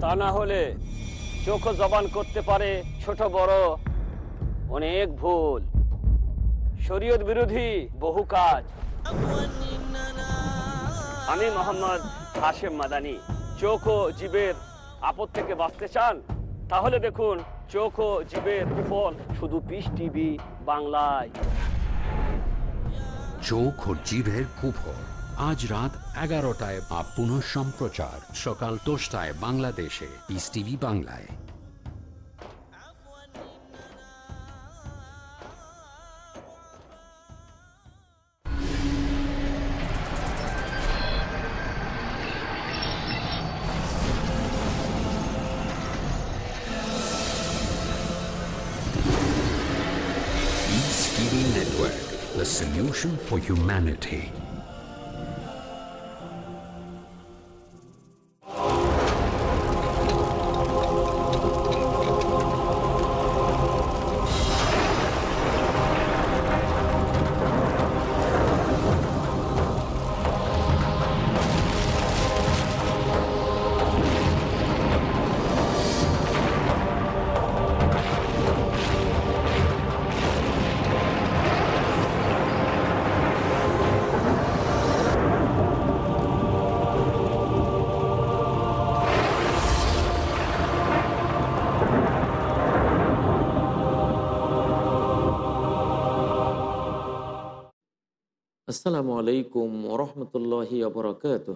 তা না হলে চোখ জবান করতে পারে ছোট বড় অনেক ভুল। শরীয়ত বিরোধী বহু কাজ। আমি মোহাম্মদ হাশেম মাদানি। চোখ ও জীবের আপদ থেকে বাঁচতে চান? তাহলে দেখুন, চোখ ও জীবের বিপদ শুধু পিস টিভি বাংলায়। চোখ ও জিভের কুফর আজ রাত এগারোটায় বা পুনঃ সম্প্রচার সকাল দশটায় বাংলাদেশে পিস টিভি বাংলায় Network, the solution for humanity. আসসালামু আলাইকুম ওরহমতুল্লাহি অবরকাত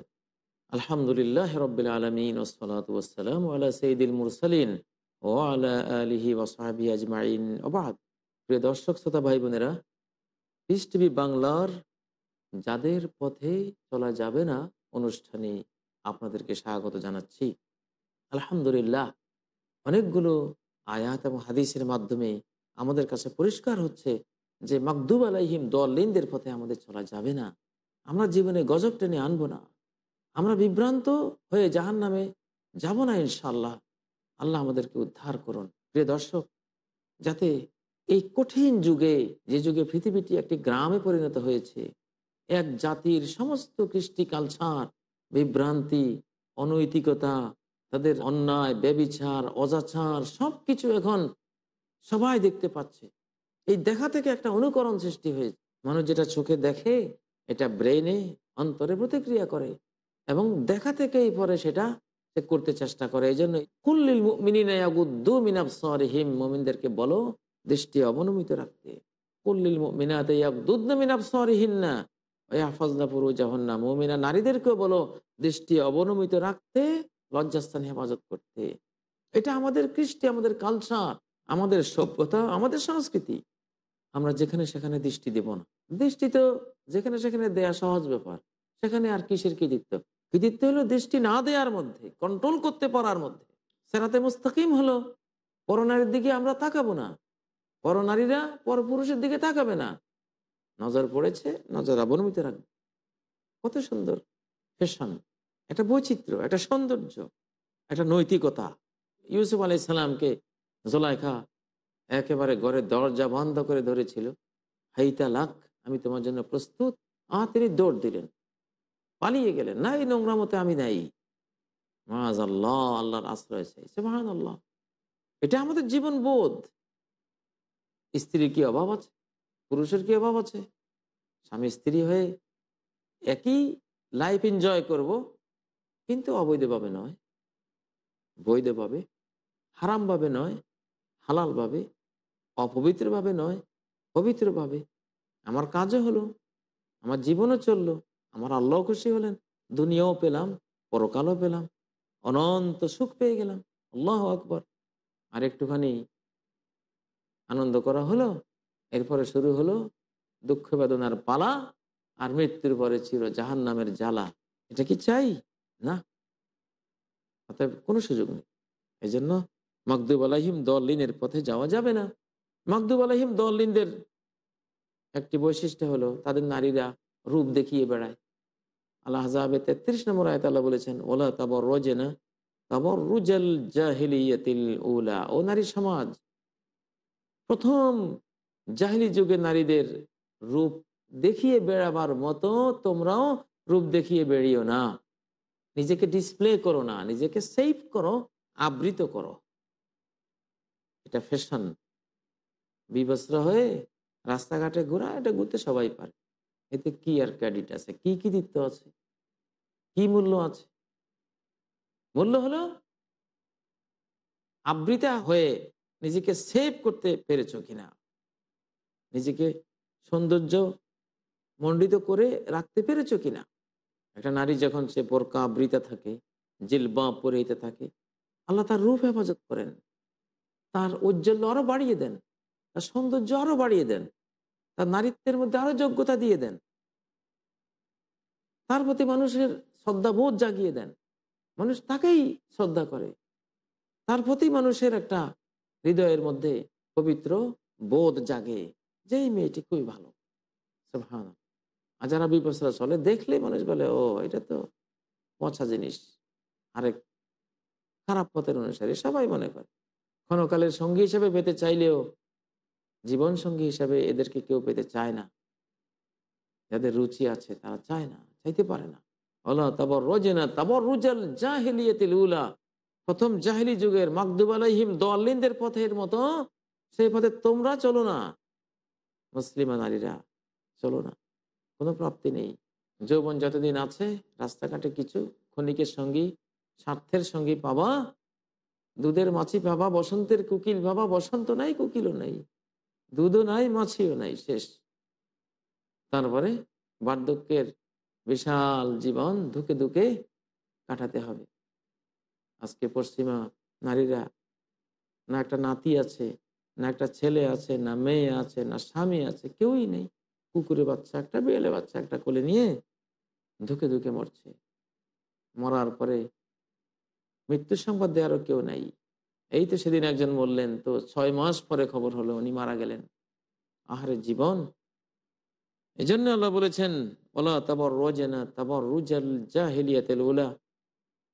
আলহামদুলিল্লাহ রবিল আলমিন ওসলাত ওসালাম আলা সঈদুল মুরসালিন ও আলা আলিহি ওসাহাবি আজমাইন। ওবাদ প্রিয় দর্শক, শ্রোতা ভাই বোনেরা পিস টিভি বাংলার যাদের পথে চলা যাবে না, অনুষ্ঠানে আপনাদেরকে স্বাগত জানাচ্ছি। আলহামদুলিল্লাহ, অনেকগুলো আয়াত এবং হাদিসের মাধ্যমে আমাদের কাছে পরিষ্কার হচ্ছে যে মাকদুব আলাইহিম দলিনদের পথে আমাদের চলা যাবে না। আমরা জীবনে গজব টেনে আনব না। আমরা বিভ্রান্ত হয়ে জাহান নামে যাব না ইনশাল্লাহ আল্লাহ আমাদেরকে উদ্ধার করুন। প্রিয় দর্শক, যাতে এই কঠিন যুগে, যে যুগে পৃথিবীটি একটি গ্রামে পরিণত হয়েছে, এক জাতির সমস্ত কৃষ্টি কালচার, বিভ্রান্তি, অনৈতিকতা, তাদের অন্যায়, ব্যবিচার, অজাচার, সবকিছু এখন সবাই দেখতে পাচ্ছে। এই দেখা থেকে একটা অনুকরণ সৃষ্টি হয়েছে মানুষ যেটা চোখে দেখে, এটা ব্রেনে অন্তরে প্রতিক্রিয়া করে এবং দেখা থেকেই পরে সেটা করতে চেষ্টা করে। এই জন্য কুল্লিল মিনাগুদ্দু মিনাবসরিহিম মোমিনদেরকে বলো, দৃষ্টি অবনমিত রাখতে। কুল্লিল মিনাতে মিনাবসরিহীন না ফজলা পুরু জাহন্না মোমিনা নারীদেরকেও বলো, দৃষ্টি অবনমিত রাখতে, লজ্জাস্থান হেফাজত করতে। এটা আমাদের কৃষ্টি, আমাদের কালচার আমাদের সভ্যতা, আমাদের সংস্কৃতি। আমরা যেখানে সেখানে দৃষ্টি দেব না। দৃষ্টি তো যেখানে সেখানে দেয়া সহজ ব্যাপার, সেখানে আর কিসের কৃতিত্ব? কৃতিত্ব হলো দৃষ্টি না দেওয়ার মধ্যে কন্ট্রোল করতে পারার মধ্যে। সেরাতে মুস্তাকিম হলো, পরনারীর দিকে আমরা তাকাবো না। পরনারীরা পরপুরুষের দিকে তাকাবে না। নজর পড়েছে, নজর অবনমিত রাখবে। কত সুন্দর। ফ্যাশন, একটা বৈচিত্র্য, একটা সৌন্দর্য, একটা নৈতিকতা। ইউসুফ আলাইসাল্লামকে জোলাইখা একেবারে ঘরের দরজা বন্ধ করে ধরেছিল। হাইতা লাখ আমি তোমার জন্য প্রস্তুত। আহ তিনি দৌড় দিলেন। পালিয়ে গেলেন। না এই নোংরা মতে আমি নাই। মাজ আল্লাহ আল্লাহর আশ্রয় চাই। মহান আল্লাহ এটা আমাদের জীবন বোধ। স্ত্রীর কি অভাব আছে? পুরুষের কি অভাব আছে? স্বামী স্ত্রী হয়ে একই লাইফ এনজয় করব, কিন্তু অবৈধভাবে নয়। বৈধভাবে, হারামভাবে নয়। হালালভাবে অপবিত্রভাবে নয়, পবিত্রভাবে। আমার কাজও হলো, আমার জীবনও চলল, আমার আল্লাহ খুশি হলেন, দুনিয়াও পেলাম, পরকালও পেলাম, অনন্ত সুখ পেয়ে গেলাম, আল্লাহ আকবর। আর একটুখানি আনন্দ করা হলো, এরপরে শুরু হলো দুঃখ বেদনার পালা আর মৃত্যুর পরে ছিল জাহান নামের জ্বালা। এটা কি চাই? না। অতএব কোনো সুযোগ নেই। এই জন্য মকদুব আলাহিম দলিনের পথে যাওয়া যাবে না। মকদুব আলাহিম দলিনদের একটি বৈশিষ্ট্য হলো তাদের নারীরা রূপ দেখিয়ে বেড়ায়। আল্লাহ হাজাবে তেত্রিশ নম্বর আয়ত আল্লাহ বলেছেন, ওলা তাবর রোজেনা তাবর রুজাল জাহিলিয়াতিল উলা। ও নারী সমাজ, প্রথম জাহিলি যুগে নারীদের রূপ দেখিয়ে বেড়াবার মতো তোমরাও রূপ দেখিয়ে বেরিও না। নিজেকে ডিসপ্লে করো না, নিজেকে সেভ করো, আবৃত করো। এটা ফ্যাশন বিবস্ত্র হয়ে রাস্তাঘাটে ঘোরা, এটা ঘুরতে সবাই পারে। এতে কি আর ক্রেডিট আছে? কি কি দিত্য আছে? কি মূল্য আছে? মূল্য হলো আবৃতা হয়ে নিজেকে সেভ করতে পেরেছ কিনা? নিজেকে সৌন্দর্য মণ্ডিত করে রাখতে পেরেছ কিনা? একটা নারী যখন সে বোরকা, আবৃতা থাকে জিল জিলবা পরিহিতে থাকে, আল্লাহ তার রূপ হেফাজত করেন। তার ঔজ্জ্বল্য আরও বাড়িয়ে দেন। তার সৌন্দর্য আরও বাড়িয়ে দেন। তার নারীত্বের মধ্যে আরও যোগ্যতা দিয়ে দেন। তার প্রতি মানুষের শ্রদ্ধাবোধ জাগিয়ে দেন। মানুষ তাকেই শ্রদ্ধা করে। তার প্রতি মানুষের একটা হৃদয়ের মধ্যে পবিত্র বোধ জাগে যে এই মেয়েটি খুবই ভালো। সুবহান আর যারা বিপসরা চলে দেখলেই মানুষ বলে, ও, এটা তো পচা জিনিস। আরেক খারাপ পথের অনুসারে সবাই মনে করে। ক্ষণকালের সঙ্গী হিসেবে পেতে চাইলেও জীবন সঙ্গী হিসাবে এদেরকে কেউ পেতে চায় না। যাদের রুচি আছে তারা চায় না, চাইতে পারে না। আল্লাহ তাবর রোজেনা তাবর রুজাল জাহিলিয়াতিল উলা। প্রথম জাহিলি যুগের মাকদুব আলাইহিম দলিনদের পথের মতো, সেই পথে তোমরা চলো না। মুসলিমা নারীরা চলো না। কোনো প্রাপ্তি নেই। যৌবন যতদিন আছে, রাস্তাঘাটে কিছু ক্ষণিকের সঙ্গী, স্বার্থের সঙ্গী পাবা। দুধের মাছি পাবা, বসন্তের কুকিল পাবা, বসন্ত নাই, কুকিলও নাই। দুধও নাই, মাছিও নাই, শেষ। তারপরে বার্ধক্যের বিশাল জীবন ধুকে ধুকে কাটাতে হবে। আজকে পশ্চিমা নারীরা না একটা নাতি আছে, না একটা ছেলে আছে, না মেয়ে আছে, না স্বামী আছে, কেউই নেই। কুকুরের বাচ্চা একটা বিড়ালে বাচ্চা একটা কোলে নিয়ে ধুকে ধুকে মরছে। মরার পরে মৃত্যু সংবাদ দেওয়ারও কেউ নাই। এই তো সেদিন একজন বললেন, তো ছয় মাস পরে খবর হলো, উনি মারা গেলেন। আহারে জীবন? এই জন্য আল্লাহ বলেছেন, ওলা তাবর রোজেনা তাবর রুজাল জাহিলিয়াতেল উলা।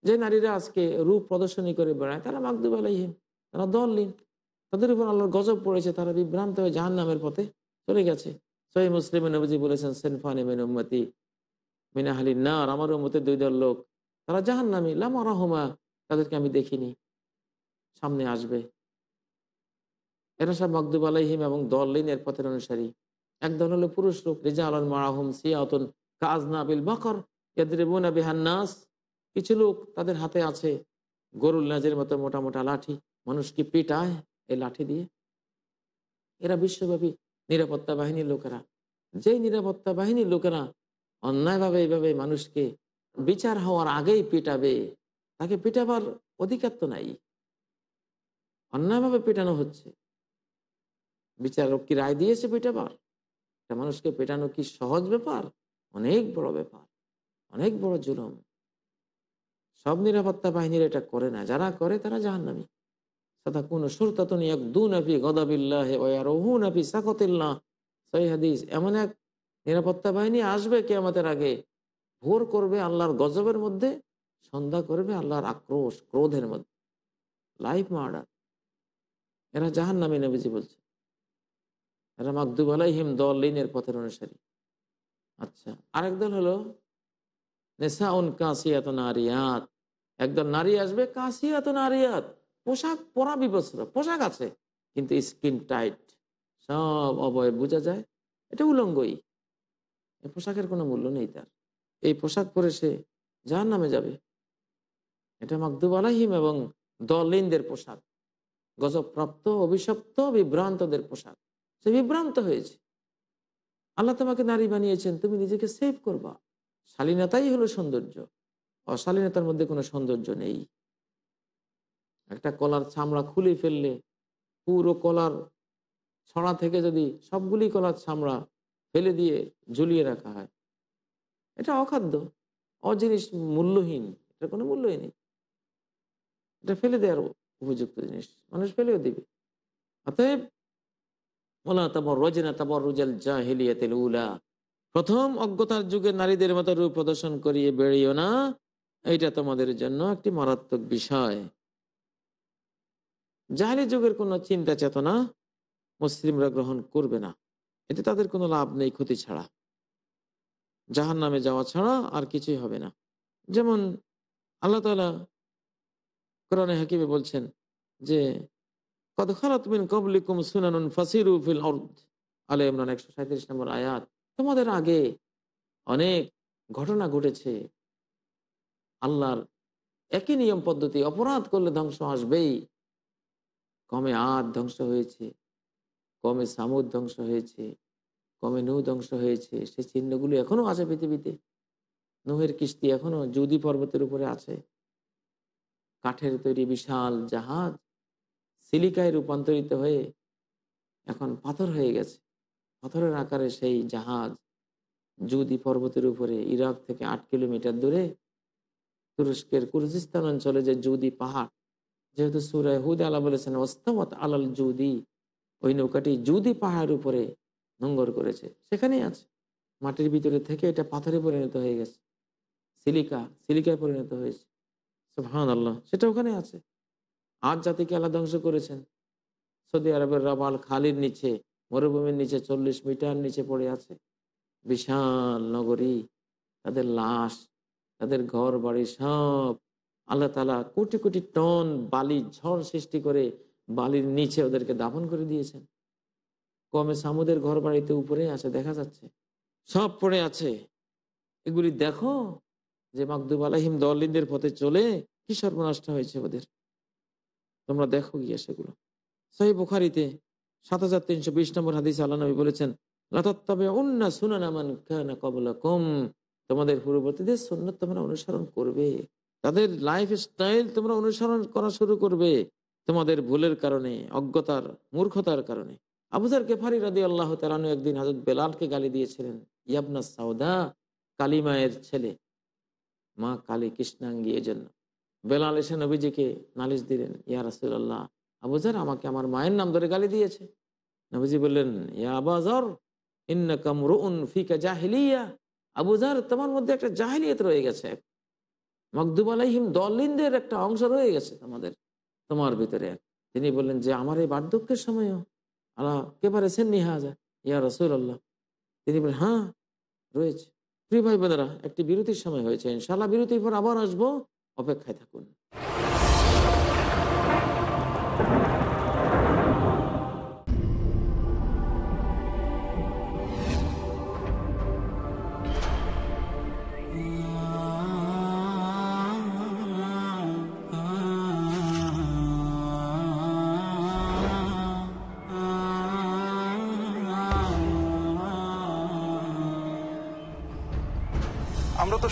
যে নারীরা আজকে রূপ প্রদর্শনী করে বেড়ায়, তারা মাকদুব আলাইহিম, তারা দললীন তাদের উপর আল্লাহর গজব পড়েছে, তারা বিভ্রান্ত হয়ে জাহান নামের পথে চলে গেছে। সহি মুসলিম নবজি বলেছেন, সেনফানি মিন উম্মতি মিনাহালি নার। আমার উম্মতের দুই দল লোক, তারা জাহান নামি লামা রহমা, তাদেরকে আমি দেখিনি। সামনে আসবে। এরা সব মকদুব আলাইহিম এবং দলিনের পথের অনুসারী। একদল হলো পুরুষ লোক রেজা আলন মারাহুম সিয়াতন কাজ নাবিল বাকর ইয়াদরিবুনা বিহান্নাস কিছু লোক তাদের হাতে আছে গরুল নাজের মতো মোটা মোটা লাঠি। মানুষকে পিটায় এই লাঠি দিয়ে? এরা বিশ্বব্যাপী নিরাপত্তা বাহিনীর লোকেরা। যেই নিরাপত্তা বাহিনীর লোকেরা অন্যায়ভাবে এইভাবে মানুষকে বিচার হওয়ার আগেই পিটাবে, তাকে পিটাবার অধিকার তো নাই। অন্যায়ভাবে পেটানো হচ্ছে। বিচারক কি রায় দিয়েছে পিটাবার? মানুষকে পেটানো কি সহজ ব্যাপার? অনেক বড় ব্যাপার। অনেক বড় জুলম। সব নিরাপত্তা বাহিনীর এটা করে না। যারা করে তারা জাহান্নামি। সাদা কোন সুরতাতন এক দু নাফি গদাবিল্লাহ এমন এক নিরাপত্তা বাহিনী আসবে কে আমাদের আগে, ভোর করবে আল্লাহর গজবের মধ্যে, সন্ধ্যা করবে আল্লাহর আক্রোশ, ক্রোধের মধ্যে। লাইফ মার্ডার এরা জাহান নামে নবীজি বলছে। এরা মাকদুব আলাইহিম দল লিনের পথের অনুসারী। আচ্ছা আরেক দল হলো নেশাউন কাসিয়াত নারিয়াত। একদল নারী আসবে, কাসিয়াত নারিয়াত। পোশাক পরা বিবস্ত্র, পোশাক আছে, কিন্তু স্কিন টাইট, সব অবয় বোঝা যায়। এটা উলঙ্গই। এই পোশাকের কোনো মূল্য নেই তার। এই পোশাক পরে সে যার নামে যাবে। এটা মাকদুব আলাহিম এবং দলিনদের পোশাক। গজবপ্রাপ্ত অভিশপ্ত, বিভ্রান্তদের পোশাক। সে বিভ্রান্ত হয়েছে। আল্লাহ তোমাকে নারী বানিয়েছেন, তুমি নিজেকে সেভ করবা। শালীনতাই হলো সৌন্দর্য। অশালীনতার মধ্যে কোনো সৌন্দর্য নেই। একটা কলার চামড়া খুলে ফেললে পুরো কলার ছড়া থেকে যদি সবগুলি কলার চামড়া ফেলে দিয়ে ঝুলিয়ে রাখা হয়, এটা অখাদ্য, অজিনিস মূল্যহীন এটা কোনো মূল্যই নেই। এটা ফেলে দেওয়ার উপযুক্ত জিনিস। মানুষ ফেলেও দিবে। অতএব ওলা তাবর রজনা তাবর রুজাল জাহিলিয়াতিল উলা। প্রথম অজ্ঞতার যুগে নারীদের মতো রূপ প্রদর্শন করিয়ে বেড়িও না। এটা তোমাদের জন্য একটি মারাত্মক বিষয়। জাহালি যুগের কোনো চিন্তা চেতনা মুসলিমরা গ্রহণ করবে না। এতে তাদের কোনো লাভ নেই ক্ষতি ছাড়া। জাহান নামে যাওয়া ছাড়া আর কিছুই হবে না। যেমন আল্লাহ তালা কোরআনে হাকিমে বলছেন যে কত মিন কবলিকুম সুনানুন ফাসিরু ফিল আলে ইমরান একশো সাঁত্রিশ নম্বর আয়াত। তোমাদের আগে অনেক ঘটনা ঘটেছে। আল্লাহর একই নিয়ম পদ্ধতি, অপরাধ করলে ধ্বংস আসবেই। কমে আদ ধ্বংস হয়েছে, কমে সামুদ ধ্বংস হয়েছে, কমে নৌ ধ্বংস হয়েছে। সেই চিহ্নগুলো এখনও আছে পৃথিবীতে। নুহের কিস্তি এখনও যুদি পর্বতের উপরে আছে। কাঠের তৈরি বিশাল জাহাজ সিলিকায় রূপান্তরিত হয়ে এখন পাথর হয়ে গেছে। পাথরের আকারে সেই জাহাজ যুদি পর্বতের উপরে ইরাক থেকে আট কিলোমিটার দূরে তুরস্কের কুরজিস্তান অঞ্চলে যে যুদি পাহাড়, যেহেতু সুরায় হুদ আলা বলেছেন, ওস্তামত আলাল জুদি ওই নৌকাটি জুদি পাহাড়ের উপরে নোঙ্গর করেছে। সেখানেই আছে। মাটির ভিতরে থেকে এটা পাথরে পরিণত হয়ে গেছে। সিলিকা, সিলিকায় পরিণত হয়েছে। হান আল্লাহ সেটা ওখানে আছে। আজ জাতিকে আল্লাহ ধ্বংস করেছেন। সৌদি আরবের রাবাল খালির নিচে, মরুভূমির নিচে চল্লিশ মিটার নিচে পড়ে আছে। বিশাল নগরী, তাদের লাশ, তাদের ঘর বাড়ি সব। আল্লাহ তালা কোটি কোটি টন বালি ঝড় সৃষ্টি করে বালির নিচে ওদেরকে দাফন করে দিয়েছেন। কমে সামুদের ঘর বাড়িতে উপরে আছে, দেখা যাচ্ছে। সব পড়ে আছে। এগুলি দেখো যে মাকদুব আলাহিম দলিনদের পথে চলে কি সর্বনাশটা হয়েছে ওদের? তোমরা দেখো গিয়ে সেগুলো। সহি বুখারিতে সাত হাজার তিনশো বিশ নম্বর হাদিস আল্লাহ বলেছেন তোমাদের পূর্ববর্তীদের তোমরা অনুসরণ করবে। তাদের লাইফ স্টাইল তোমরা অনুসরণ করা শুরু করবে তোমাদের ভুলের কারণে, অজ্ঞতার, মূর্খতার কারণে। আবুজার কেফারি রাদি আল্লাহ তালানু একদিন হাজরত বেলালকে গালি দিয়েছিলেন ইয়াবনা সাউদা, কালিমায়ের ছেলে। মা কালী কৃষ্ণাঙ্গী এজন্য। বেলাল এসে নবীজিকে নালিশ দিলেন, ইয়া রাসুল্লাহ আবুজার আমাকে আমার মায়ের নাম ধরে গালি দিয়েছে। নবীজি বললেন, ইয়া আবাজর তোমার মধ্যে একটা রয়ে গেছে। একটা অংশ রয়ে গেছে তোমার ভিতরে। তিনি বললেন, যে আমার এই বার্ধক্যের সময়ও আল্লাহ কে পারেছেন নিহাজা? ইয়া রসুল আল্লাহ তিনি বলেন হ্যাঁ রয়েছে। প্রিয় ভাই বোনেরা একটি বিরতির সময় হয়েছে। ইনশাল্লাহ বিরতির পর আবার আসব। অপেক্ষায় থাকুন।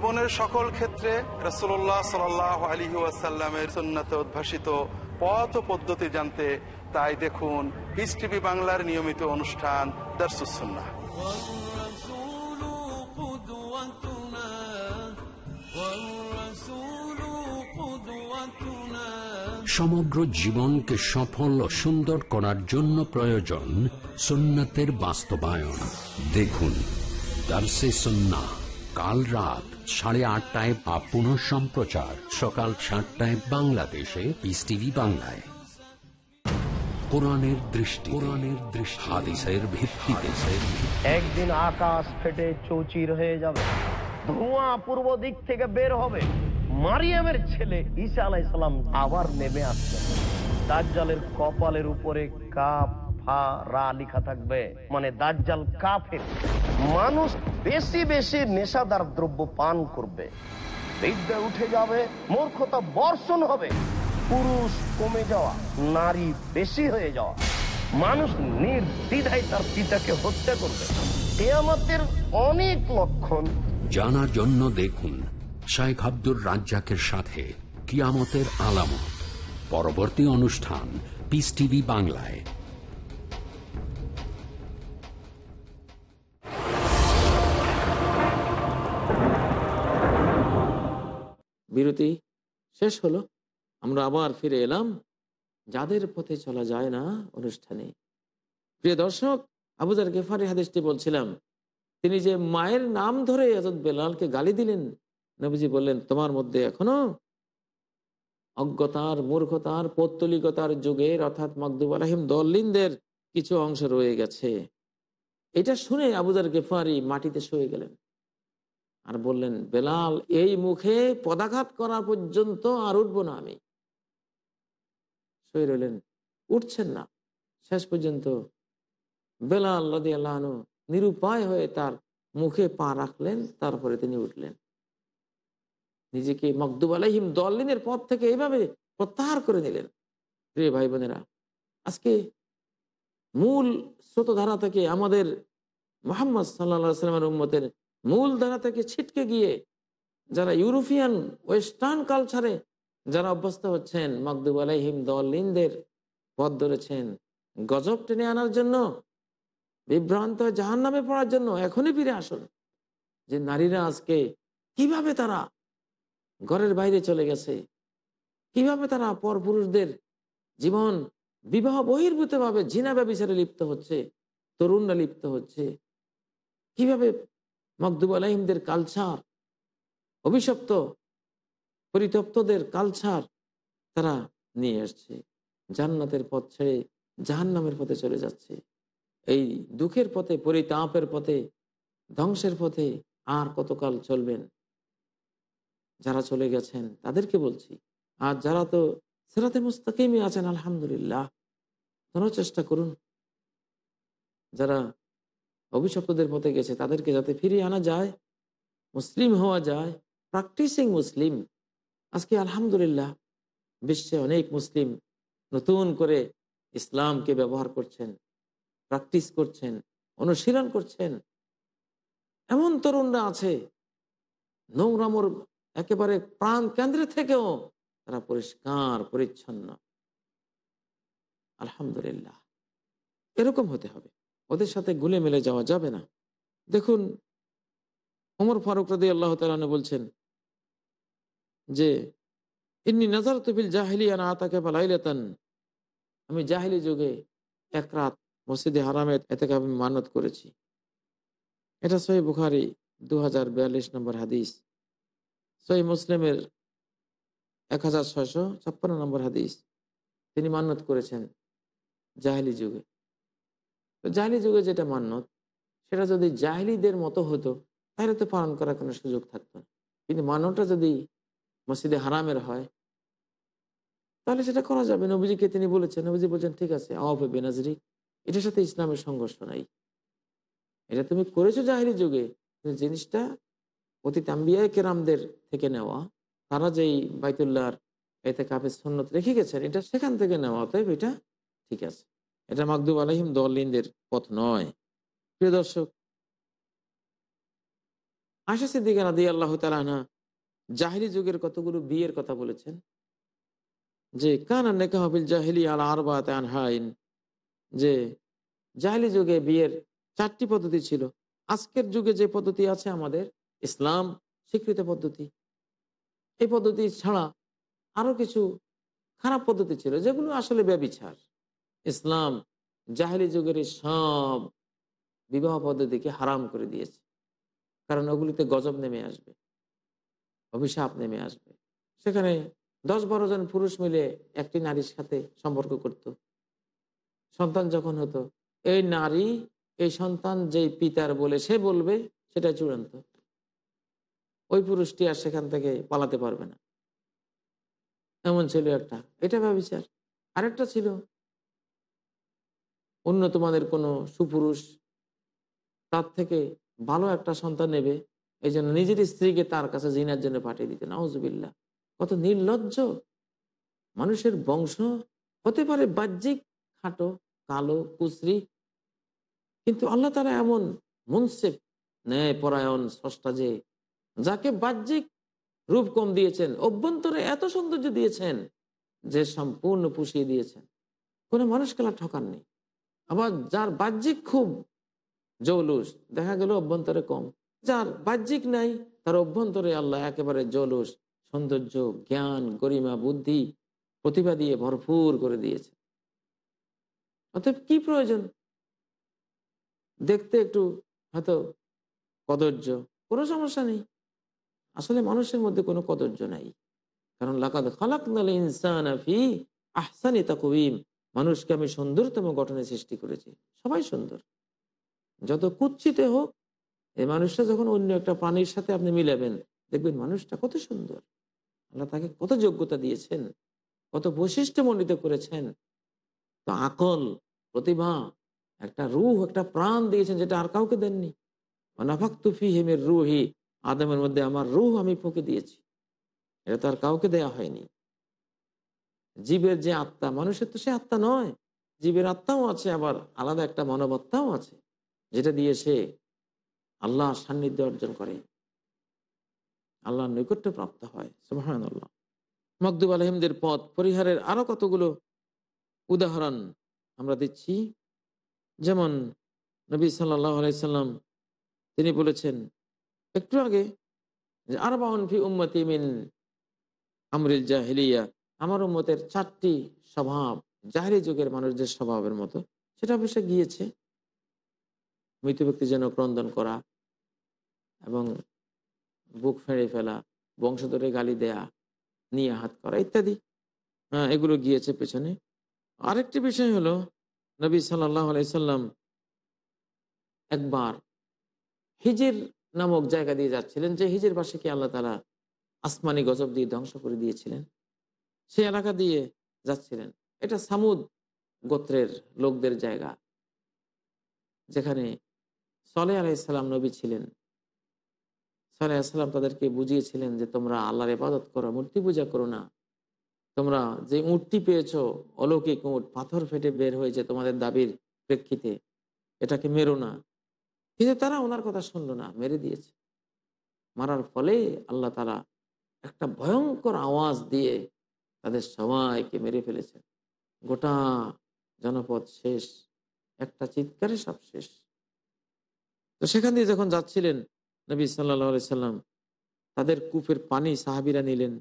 জীবনের সকল ক্ষেত্রে রসোল্লাহ সাল আলী ওয়াসাল্লামের সন্ন্যতে উদ্ভাসিত পথ পদ্ধতি জানতে তাই দেখুন পিস টিভি বাংলার নিয়মিত অনুষ্ঠান দর্শুসন্না সমগ্র জীবনকে সফল ও সুন্দর করার জন্য প্রয়োজন সুন্নাতের বাস্তবায়ন। দেখুন সুন্না কাল রাত সাড়ে আটটায় বা পুনঃ সম্প্রচার। সকাল সাতটায় বাংলাদেশে পিস টিভি বাংলায়। কোরআনের দৃষ্টি কোরআনের দৃষ্টি, হাদিসের ভিত্তিতে। একদিন আকাশ ফেটে চৌচির হয়ে যাবে। ধোঁয়া পূর্ব দিক থেকে বের হবে। মারিয়ামের ছেলে ঈসা আলাইসালাম আবার নেমে আসবে। দাজ্জালের কপালের উপরে কাপ ফা রা লেখা থাকবে। মানে দাজ্জাল কাফের। মানুষ বেশি বেশি নেশাদার দ্রব্য পান করবে। বিদ্যা উঠে যাবে, মূর্খতা বর্ষণ হবে। পুরুষ কমে যাওয়া, নারী বেশি হয়ে যাওয়া। মানুষ নির্দ্বিধায় তার পিতাকে হত্যা করবে। কেয়ামতের অনেক লক্ষণ। জানার জন্য দেখুন শাইখ আব্দুর রাজ্জাকের সাথে কিয়ামতের আলামত। পরবর্তী অনুষ্ঠান পিস টিভি বাংলায়। বিরতি শেষ হলো। আমরা আবার ফিরে এলাম। যাদের পথে চলা যায় না অনুষ্ঠানে। প্রিয় দর্শক, আবুজার গেফারি হাদিসটি বলছিলাম, তিনি যে মায়ের নাম ধরে হযরত বেলালকে গালি দিলেন, নবীজি বললেন, তোমার মধ্যে এখনও অজ্ঞতার, মূর্খতার, পৌত্তলিকতার যুগের অর্থাৎ মকদুব আলহিম দল্লিনদের কিছু অংশ রয়ে গেছে। এটা শুনে আবুজার গেফারি মাটিতে শুয়ে গেলেন। আর বললেন, বেলাল, এই মুখে পদাঘাত করা পর্যন্ত আর উঠবো না আমি। শুয়ে রইলেন উঠছেন না। শেষ পর্যন্ত বেলাল রাদি আল্লাহনু নিরুপায় হয়ে তার মুখে পা রাখলেন, তারপরে তিনি উঠলেন। নিজেকে মকদুব আলহিম দলিনের পথ থেকে এইভাবে প্রত্যাহার করে নিলেন। প্রিয় ভাই বোনেরা আজকে মূল স্রোতধারা থেকে আমাদের মোহাম্মদ সাল্লা সাল্লামের উম্মতের মূল ধারা থেকে ছিটকে গিয়ে যারা ইউরোপিয়ান ওয়েস্টার্ন কালচারে যারা অভ্যস্ত হচ্ছেন মকদুব আলাইহিম দলিনদের পথ ধরেছেন, গজব টেনে আনার জন্য, বিভ্রান্ত জাহান নামে পড়ার জন্য এখনই ফিরে আসুন। যে নারীরা আজকে কীভাবে তারা ঘরের বাইরে চলে গেছে? কীভাবে তারা পরপুরুষদের জীবন বিবাহ বহির্ভূতভাবে ঝিনা ব্যবচারে লিপ্ত হচ্ছে, তরুণরা লিপ্ত হচ্ছে? কীভাবে মকদুব আলাহিমদের কালচার অভিশপ্ত পরিতপ্তদের কালচার তারা নিয়ে আসছে। জান্নাতের পথ ছেড়ে জাহান্নামের পথে চলে যাচ্ছে। এই দুঃখের পথে, পরিতাপের পথে, ধ্বংসের পথে আর কতকাল চলবেন? যারা চলে গেছেন, তাদেরকে বলছি, আর যারা তো সেরাতে মুস্তাকিমই আছেন, আলহামদুলিল্লাহ তারাও চেষ্টা করুন। যারা অভিশপ্তদের পথে গেছে, তাদেরকে যাতে ফিরিয়ে আনা যায়, মুসলিম হওয়া যায় প্র্যাকটিসিং মুসলিম। আজকে আলহামদুলিল্লাহ বিশ্বে অনেক মুসলিম নতুন করে ইসলামকে ব্যবহার করছেন প্র্যাকটিস করছেন, অনুশীলন করছেন। এমন তরুণরা আছে, নোংরামোর একেবারে প্রাণ কেন্দ্রে থেকেও তারা পরিষ্কার, পরিচ্ছন্ন। আলহামদুলিল্লাহ, এরকম হতে হবে। ওদের সাথে গুলে মেলে যাওয়া যাবে না। দেখুন, ওমর ফারুক রাদি আল্লাহ তালু বলছেন যে, ইন্নি নজর তুবিল জাহিলি আনা আতাকে পালাইলেতান আমি জাহিলি যুগে এক রাত মসজিদে হারামে এতে আমি মানত করেছি। এটা সহি বুখারি দু হাজার বিয়াল্লিশ নম্বর হাদিস। সহি মুসলিমের এক হাজার ছয়শো ছাপ্পান্ন নম্বর হাদিস। তিনি মান্নত করেছেন জাহিলি যুগে। তো জাহিলি যুগে যেটা মান্নত সেটা যদি জাহিলিদের মতো হতো, তাহলে তো পালন করার কোনো সুযোগ থাকতো কিন্তু মান্যটা যদি মসজিদে হারামের হয়, তাহলে সেটা করা যাবে। নবীজিকে তিনি বলেছেন, নবীজি বলছেন, ঠিক আছে আওয়াফে বেনাজরি, এটার সাথে ইসলামের সংঘর্ষ নাই। এটা তুমি করেছ জাহিরি যুগে জিনিসটা অতি তাম্বিয়া কেরামদের থেকে নেওয়া, তারা যেই বাইতুল্লাহর এতে কাপের সন্ন্যত রেখে গেছেন, এটা সেখান থেকে নেওয়া, অতএব এটা ঠিক আছে। এটা মাকদুব আলহিম দলিনদের পথ নয়। প্রিয় দর্শক, আশা সিদ্দিকা রাদি আল্লাহ তালানা জাহিরি যুগের কতগুলো বিয়ের কথা বলেছেন? যে, কানা নেকাহবিল জাহিলি আল যে, জাহিলি যুগে বিয়ের চারটি পদ্ধতি ছিল। আজকের যুগে যে পদ্ধতি আছে আমাদের, ইসলাম স্বীকৃত পদ্ধতি। এই পদ্ধতি ছাড়া আরও কিছু খারাপ পদ্ধতি ছিল, যেগুলো আসলে ব্যবিচার। ইসলাম জাহেলি যুগের সব বিবাহ পদ্ধতিকে হারাম করে দিয়েছে। কারণ ওগুলিতে গজব নেমে আসবে, অভিশাপ নেমে আসবে। সেখানে দশ বারো জন পুরুষ মিলে একটি নারীর সাথে সম্পর্ক করত। সন্তান যখন হতো, এই নারী, এই সন্তান যেই পিতার বলে সে বলবে, সেটা চূড়ান্ত। ওই পুরুষটি আর সেখান থেকে পালাতে পারবে না। এমন ছিল একটা, এটা ব্যবচার আরেকটা ছিল উন্নত মানের কোনো সুপুরুষ তার থেকে ভালো একটা সন্তান নেবে এই জন্য নিজের স্ত্রীকে তার কাছে জিনার জন্য পাঠিয়ে দিতে। নাউজুবিল্লা কত নির্লজ্জ। মানুষের বংশ হতে পারে বাহ্যিক, খাটো, কালো, কুচরি, কিন্তু আল্লাহ তারা এমন মুনসেফ ন্যায় পরায়ণ স্রষ্টা যে, যাকে বাহ্যিক রূপ কম দিয়েছেন, অভ্যন্তরে এত সৌন্দর্য দিয়েছেন যে সম্পূর্ণ পুষিয়ে দিয়েছেন। কোনো মানুষ খেলা ঠকাননি। আবার যার বাহ্যিক খুব জৌলুস, দেখা গেল অভ্যন্তরে কম। যার বাহ্যিক নাই, তার অভ্যন্তরে আল্লাহ একেবারে জৌলুস, সৌন্দর্য, জ্ঞান, গরিমা, বুদ্ধি, প্রতিভা দিয়ে ভরপুর করে দিয়েছে। অতএব কি প্রয়োজন? দেখতে একটু হয়তো কদর্য কোনো সমস্যা নেই। আসলে মানুষের মধ্যে কোনো কদর্য নাই। কারণ লাকাদ খালাক ইনসান আহসানি তাকুইম মানুষকে আমি সুন্দরতম গঠনে সৃষ্টি করেছি। সবাই সুন্দর। যত কুচ্ছিতে হোক, এই মানুষটা যখন অন্য একটা প্রাণীর সাথে আপনি মিলাবেন, দেখবেন মানুষটা কত সুন্দর। আল্লাহ তাকে কত যোগ্যতা দিয়েছেন, কত বৈশিষ্ট্য মণ্ডিত করেছেন। তো আকল, প্রতিভা, একটা রুহ, একটা প্রাণ দিয়েছেন যেটা আর কাউকে দেননি। অনাফাক তুফি হেমের রুহি, আদমের মধ্যে আমার রুহ আমি ফুঁকে দিয়েছি। এটা তো আর কাউকে দেয়া হয়নি। জীবের যে আত্মা, মানুষের তো সে আত্মা নয়। জীবের আত্মাও আছে, আবার আলাদা একটা মানবত্তাও আছে, যেটা দিয়ে সে আল্লাহ সান্নিধ্য অর্জন করে। আল্লাহ নৈকট্য প্রাপ্ত হয় সুহান আল্লাহ মকদুব আলহিমদের পথ পরিহারের আরও কতগুলো উদাহরণ আমরা দিচ্ছি। যেমন নবী সাল্লাহ আলাইসাল্লাম তিনি বলেছেন, একটু আগে, যে আরবাউন ফি উম্মতি মিন আমরিল জাহিলিয়া আমার উম্মতের চারটি স্বভাব, জাহেরি যুগের মানুষদের স্বভাবের মতো। সেটা অবশ্য গিয়েছে। মৃত ব্যক্তি যেন ক্রন্দন করা এবং বুক ফেড়ে ফেলা, বংশধরে গালি দেয়া, নিয়ে হাত করা ইত্যাদি। হ্যাঁ এগুলো গিয়েছে পেছনে। আরেকটি বিষয় হলো, নবী আলাইসাল্লাম একবার হিজের নামক জায়গা দিয়ে যাচ্ছিলেন, যে হিজের পাশে কি আল্লাহ তালা আসমানি গজব দিয়ে ধ্বংস করে দিয়েছিলেন। সেই এলাকা দিয়ে যাচ্ছিলেন। এটা সামুদ গোত্রের লোকদের জায়গা। যেখানে সলে আলাইসাল্লাম নবী ছিলেন। সলে আলাইসাল্লাম তাদেরকে বুঝিয়েছিলেন যে তোমরা আল্লাহর ইবাদত করো, মূর্তি পূজা করো না। তোমরা যে উঁটটি পেয়েছ, অলৌকিক উঁট, পাথর ফেটে বের হয়েছে তোমাদের দাবির প্রেক্ষিতে, এটাকে মেরো না। কিন্তু তারা ওনার কথা শুনলো না, মেরে দিয়েছে। মারার ফলে আল্লাহ তারা একটা ভয়ঙ্কর আওয়াজ দিয়ে তাদের সবাইকে মেরে ফেলেছেন গোটা জনপদ শেষ, একটা চিৎকারে সব শেষ। তো সেখান দিয়ে যখন যাচ্ছিলেন নবী সাল্লা সাল্লাম, তাদের কূপের পানি সাহাবিরা নিলেন।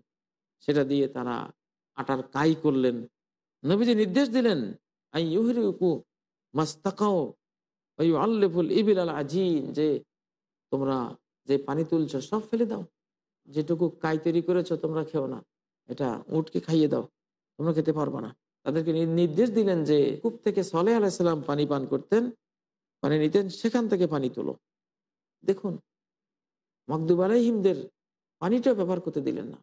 সেটা দিয়ে তারা আটার কাই করলেন। নবীজি নির্দেশ দিলেন, আই ইবিল আল যে তোমরা যে পানি তুলছ সব ফেলে দাও। যেটুকু কাই তৈরি করেছ তোমরা খেও না। এটা উটকে খাইয়ে দাও, তোমরা খেতে পারবা না। তাদেরকে নির্দেশ দিলেন যে কূপ থেকে সলে আলাইসাল্লাম পানি পান করতেন, পানি নিতেন, সেখান থেকে পানি তোলো। দেখুন মকদুব আলাইহিমদের পানিটা ব্যবহার করতে দিলেন না।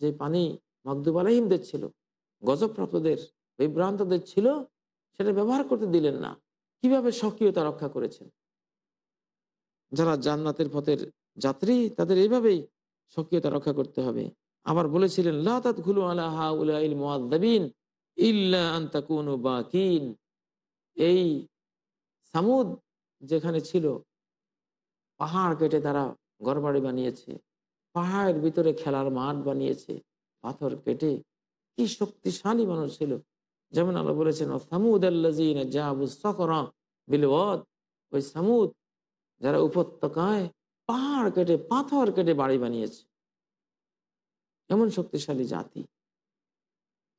যে পানি মকদুব আলাইহিমদের ছিল, গজবপ্রাপ্তদের, বিভ্রান্তদের ছিল, সেটা ব্যবহার করতে দিলেন না। কীভাবে স্বকীয়তা রক্ষা করেছেন? যারা জান্নাতের পথের যাত্রী, তাদের এইভাবেই স্বকীয়তা রক্ষা করতে হবে। আবার বলেছিলেন ইল্লা এই সামুদ যেখানে ছিল, পাহাড় কেটে তারা ঘরবাড়ি বানিয়েছে, পাহাড়ের ভিতরে খেলার মাঠ বানিয়েছে, পাথর কেটে। কি শক্তিশালী মানুষ ছিল। যেমন আল্লাহ বলেছেন সামুদ ওই সামুদ যারা উপত্যকায় পাহাড় কেটে, পাথর কেটে বাড়ি বানিয়েছে। এমন শক্তিশালী জাতি।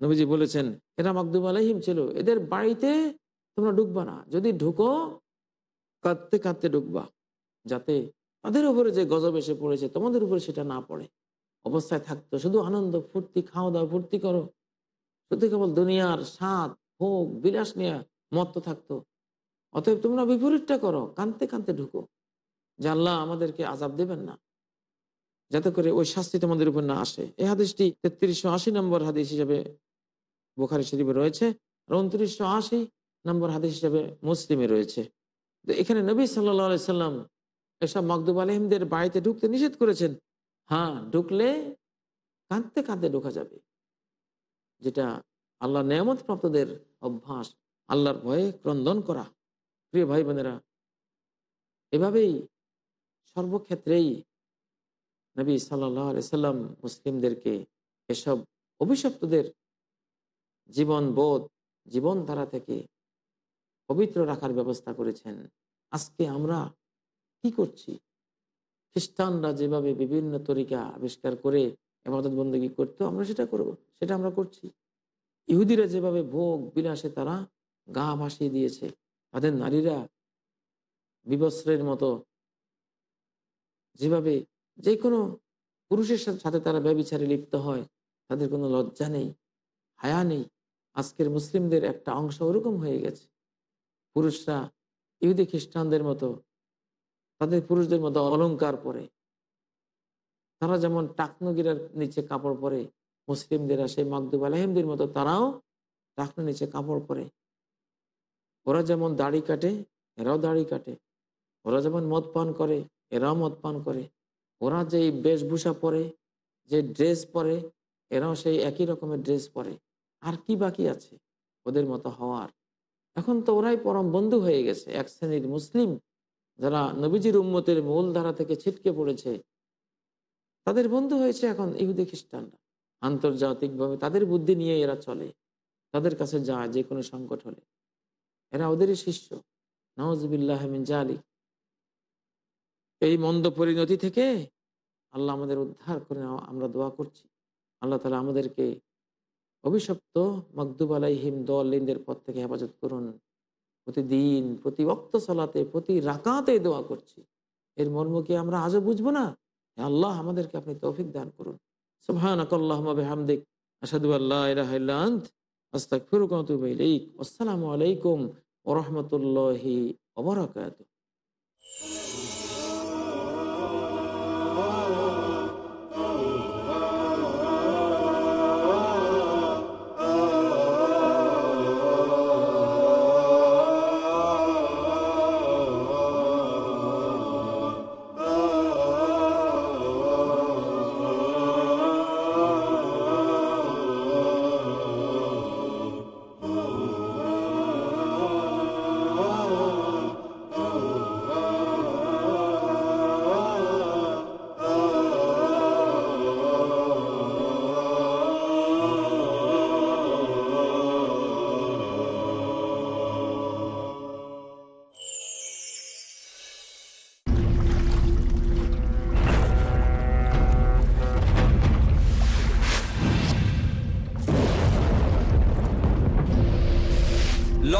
নবীজি বলেছেন, এরা মাকদুম আলহিম ছিল, এদের বাড়িতে তোমরা ঢুকবা না। যদি ঢুকো, কাঁদতে কাঁদতে ঢুকবা, যাতে তাদের উপরে যে গজব এসে পড়েছে, তোমাদের উপরে সেটা না পড়ে। অবস্থায় থাকতো, শুধু আনন্দ, ফুর্তি খাওয়া দাওয়া ফুর্তি করো। শুধু কেবল দুনিয়ার স্বাদ, ভোগ, বিলাস নিয়ে মত্ত থাকতো। অতএব তোমরা বিপরীতটা করো কানতে কানতে ঢুকো। যে আল্লাহ আমাদেরকে আজাব দেবেন না। যাতে করে ওই শাস্তি তোমাদের উপর না আসে। এই হাদিসটি তেত্রিশশো আশি নম্বর হাদিস হিসাবে বোখারি শরীফে রয়েছে আর উনত্রিশশো আশি নম্বর হাদিস হিসেবে মুসলিমে রয়েছে। তো এখানে নবী সাল্লা সাল্লাম এসব মকদুব আলহিমদের বাড়িতে ঢুকতে নিষেধ করেছেন। হ্যাঁ ঢুকলে কাঁদতে কাঁদতে ঢোকা যাবে। যেটা আল্লাহ নিয়ামত প্রাপ্তদের অভ্যাস, আল্লাহর ভয়ে ক্রন্দন করা। প্রিয় ভাই বোনেরা, এভাবেই সর্বক্ষেত্রেই নবী সাল্লাহ সাল্লাম মুসলিমদেরকে এসব অভিশপ্তদের জীবন বোধ জীবনধারা থেকে পবিত্র রাখার ব্যবস্থা করেছেন। আজকে আমরা কি করছি? খ্রিস্টানরা যেভাবে বিভিন্ন তরিকা আবিষ্কার করে এবাদত বন্দী করতো, আমরা সেটা করব, সেটা আমরা করছি। ইহুদিরা যেভাবে ভোগ বিলাসে তারা গা ভাসিয়ে দিয়েছে, তাদের নারীরা বিবস্ত্রের মতো যেভাবে যে কোনো পুরুষের সাথে- তারা ব্যবিচারে লিপ্ত হয়, তাদের কোনো লজ্জা নেই, হায়া নেই। আজকের মুসলিমদের একটা অংশ ওরকম হয়ে গেছে। পুরুষরা ইহুদি খ্রিস্টানদের মতো, তাদের পুরুষদের মতো অলংকার পরে। তারা যেমন টাকনগিরার নিচে কাপড় পরে, মুসলিমদের সেই মাকদুব আলহিমদের মতো তারাও টাকনো নিচে কাপড় পরে। ওরা যেমন দাড়ি কাটে, এরাও দাড়ি কাটে। ওরা যেমন মদ পান করে, এরাও মদ পান করে। ওরা যেই বেশভূষা পরে যে ড্রেস পরে, এরাও সেই একই রকমের ড্রেস পরে। আর কি বাকি আছে ওদের মতো হওয়ার? এখন তো ওরাই পরম বন্ধু হয়ে গেছে, এক শ্রেণির মুসলিম। যারা নবীজির উম্মতের মূল ধারা থেকে ছিটকে পড়েছে, তাদের বন্ধু হয়েছে এখন ইহুদি খ্রিস্টানরা। আন্তর্জাতিকভাবে তাদের বুদ্ধি নিয়ে এরা চলে। তাদের কাছে যায় যে কোনো সংকট হলে। এরা ওদেরই শিষ্য। নওয়াজবিল্লাহ জালি এই মন্দ পরিণতি থেকে আল্লাহ আমাদের উদ্ধার করে আমরা দোয়া করছি। আল্লাহ তালা আমাদেরকে অভিশপ্ত মকদুব আলাইহিম দলিনদের পথ থেকে হেফাজত করুন। প্রতিদিন, প্রতি অক্ত সালাতে, প্রতি রাকাতে দোয়া করছি। এর মর্ম কি আমরা আজও বুঝব না? আল্লাহ, আমাদেরকে আপনি তৌফিক দান করুন। আল্লাহুম্মা বিহামদিক, আশহাদু আল্লা ইলাহা ইল্লা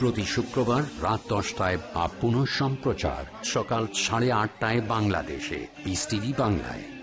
প্রতি শুক্রবার রাত দশটায় বা পুনঃ সম্প্রচার সকাল সাড়ে আটটায় বাংলাদেশে পিস টিভি বাংলায়।